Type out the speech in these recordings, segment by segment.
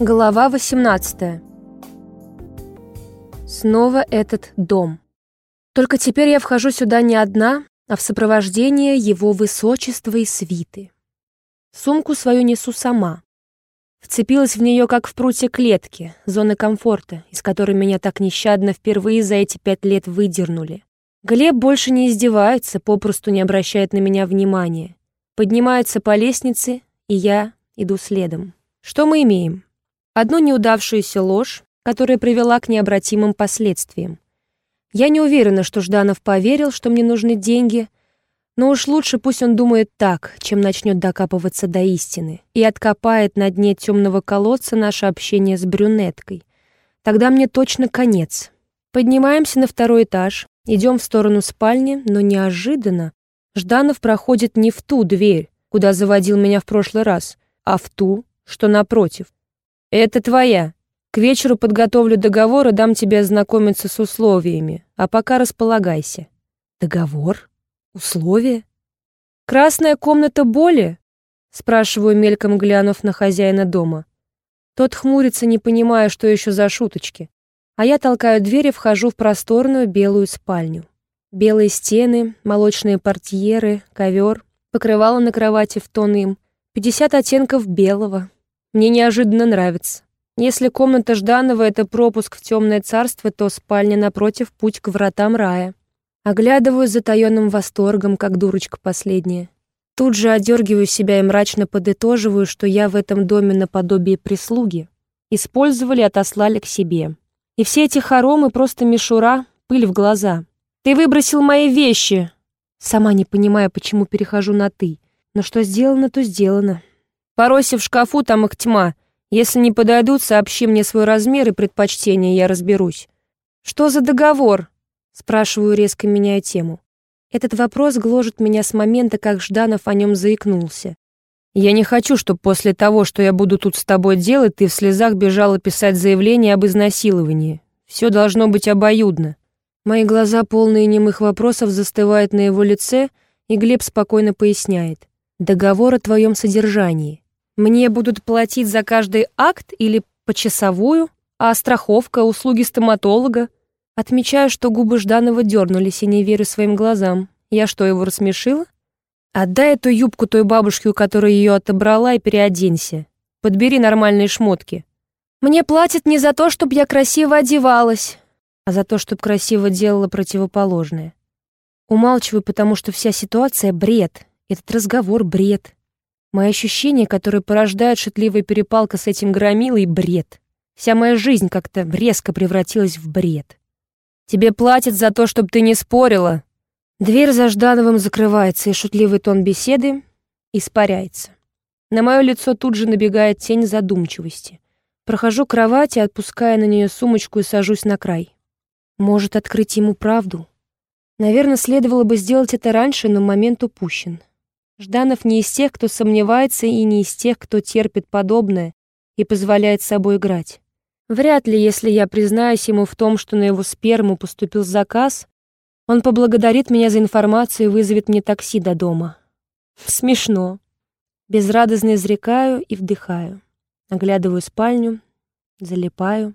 Глава 18 Снова этот дом. Только теперь я вхожу сюда не одна, а в сопровождении его высочества и свиты. Сумку свою несу сама. Вцепилась в нее, как в прутье клетки, зоны комфорта, из которой меня так нещадно впервые за эти пять лет выдернули. Глеб больше не издевается, попросту не обращает на меня внимания. Поднимается по лестнице, и я иду следом. Что мы имеем? Одну неудавшуюся ложь, которая привела к необратимым последствиям. Я не уверена, что Жданов поверил, что мне нужны деньги, но уж лучше пусть он думает так, чем начнет докапываться до истины и откопает на дне темного колодца наше общение с брюнеткой. Тогда мне точно конец. Поднимаемся на второй этаж, Идем в сторону спальни, но неожиданно Жданов проходит не в ту дверь, куда заводил меня в прошлый раз, а в ту, что напротив. «Это твоя. К вечеру подготовлю договор и дам тебе ознакомиться с условиями, а пока располагайся». «Договор? Условия?» «Красная комната боли?» Спрашиваю, мельком глянув на хозяина дома. Тот хмурится, не понимая, что еще за шуточки а я толкаю дверь и вхожу в просторную белую спальню. Белые стены, молочные портьеры, ковер, покрывало на кровати в тон им, 50 оттенков белого. Мне неожиданно нравится. Если комната Жданова — это пропуск в темное царство, то спальня напротив — путь к вратам рая. Оглядываю с затаённым восторгом, как дурочка последняя. Тут же одергиваю себя и мрачно подытоживаю, что я в этом доме наподобие прислуги. Использовали отослали к себе. И все эти хоромы просто мишура, пыль в глаза. «Ты выбросил мои вещи!» Сама не понимая, почему перехожу на «ты». Но что сделано, то сделано. Поройся в шкафу, там их тьма. Если не подойдут, сообщи мне свой размер и предпочтение, я разберусь. «Что за договор?» Спрашиваю, резко меняя тему. Этот вопрос гложет меня с момента, как Жданов о нем заикнулся. Я не хочу, чтобы после того, что я буду тут с тобой делать, ты в слезах бежала писать заявление об изнасиловании. Все должно быть обоюдно. Мои глаза, полные немых вопросов, застывают на его лице, и Глеб спокойно поясняет. Договор о твоем содержании. Мне будут платить за каждый акт или почасовую, а страховка, услуги стоматолога? Отмечаю, что губы Жданова дернулись, и не верю своим глазам. Я что, его рассмешила? Отдай эту юбку той бабушке, у которой ее отобрала, и переоденься. Подбери нормальные шмотки. Мне платят не за то, чтобы я красиво одевалась, а за то, чтобы красиво делала противоположное. Умалчиваю, потому что вся ситуация — бред. Этот разговор — бред. Мои ощущения, которые порождают шутливая перепалка с этим громилой — бред. Вся моя жизнь как-то резко превратилась в бред. Тебе платят за то, чтобы ты не спорила, Дверь за Ждановым закрывается, и шутливый тон беседы испаряется. На мое лицо тут же набегает тень задумчивости. Прохожу к кровати, отпуская на нее сумочку и сажусь на край. Может, открыть ему правду? Наверное, следовало бы сделать это раньше, но момент упущен. Жданов не из тех, кто сомневается, и не из тех, кто терпит подобное и позволяет собой играть. Вряд ли, если я признаюсь ему в том, что на его сперму поступил заказ, он поблагодарит меня за информацию и вызовет мне такси до дома. Смешно. Безрадостно изрекаю и вдыхаю. Оглядываю спальню, залипаю.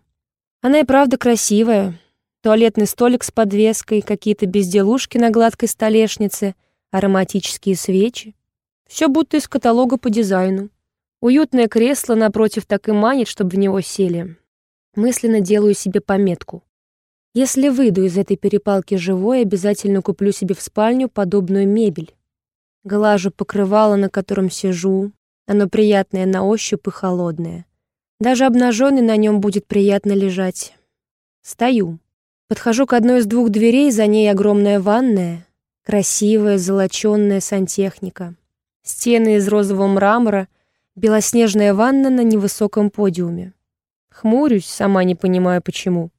Она и правда красивая. Туалетный столик с подвеской, какие-то безделушки на гладкой столешнице, ароматические свечи. Все будто из каталога по дизайну. Уютное кресло напротив так и манит, чтобы в него сели. Мысленно делаю себе пометку. Если выйду из этой перепалки живой, обязательно куплю себе в спальню подобную мебель. Глажу покрывало, на котором сижу. Оно приятное на ощупь и холодное. Даже обнаженный на нем будет приятно лежать. Стою. Подхожу к одной из двух дверей, за ней огромная ванная. Красивая, золоченная сантехника. Стены из розового мрамора, белоснежная ванна на невысоком подиуме. Хмурюсь, сама не понимаю почему.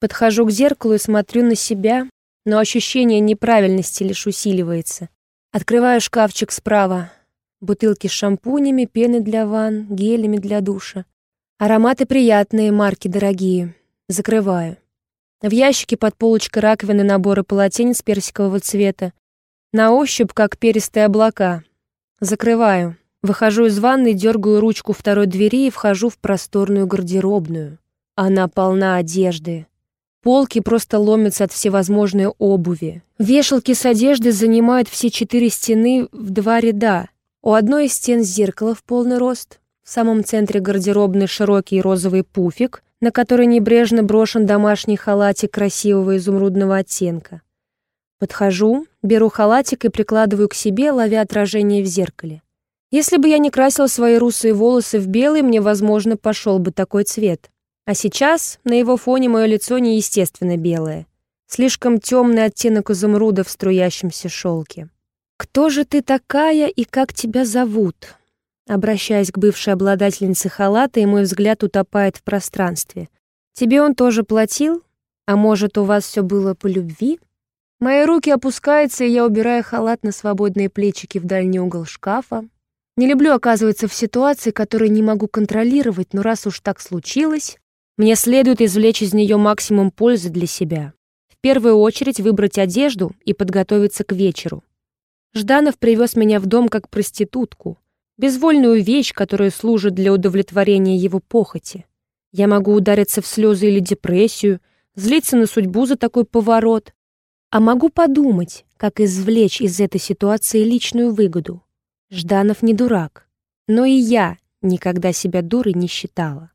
Подхожу к зеркалу и смотрю на себя, но ощущение неправильности лишь усиливается. Открываю шкафчик справа. Бутылки с шампунями, пены для ванн, гелями для душа. Ароматы приятные, марки дорогие. Закрываю. В ящике под полочкой раковины наборы полотенец персикового цвета. На ощупь, как перистые облака. Закрываю. Выхожу из ванной, дергаю ручку второй двери и вхожу в просторную гардеробную. Она полна одежды. Полки просто ломятся от всевозможной обуви. Вешалки с одеждой занимают все четыре стены в два ряда. У одной из стен зеркало в полный рост. В самом центре гардеробный широкий розовый пуфик, на который небрежно брошен домашний халатик красивого изумрудного оттенка. Подхожу, беру халатик и прикладываю к себе, ловя отражение в зеркале. Если бы я не красила свои русые волосы в белый, мне, возможно, пошел бы такой цвет. А сейчас на его фоне мое лицо неестественно белое. Слишком темный оттенок изумруда в струящемся шелке. «Кто же ты такая и как тебя зовут?» Обращаясь к бывшей обладательнице халата, и мой взгляд утопает в пространстве. «Тебе он тоже платил? А может, у вас все было по любви?» Мои руки опускаются, и я убираю халат на свободные плечики в дальний угол шкафа. Не люблю оказываться в ситуации, которую не могу контролировать, но раз уж так случилось, мне следует извлечь из нее максимум пользы для себя. В первую очередь выбрать одежду и подготовиться к вечеру. Жданов привез меня в дом как проститутку, безвольную вещь, которая служит для удовлетворения его похоти. Я могу удариться в слезы или депрессию, злиться на судьбу за такой поворот, а могу подумать, как извлечь из этой ситуации личную выгоду. Жданов не дурак, но и я никогда себя дурой не считала.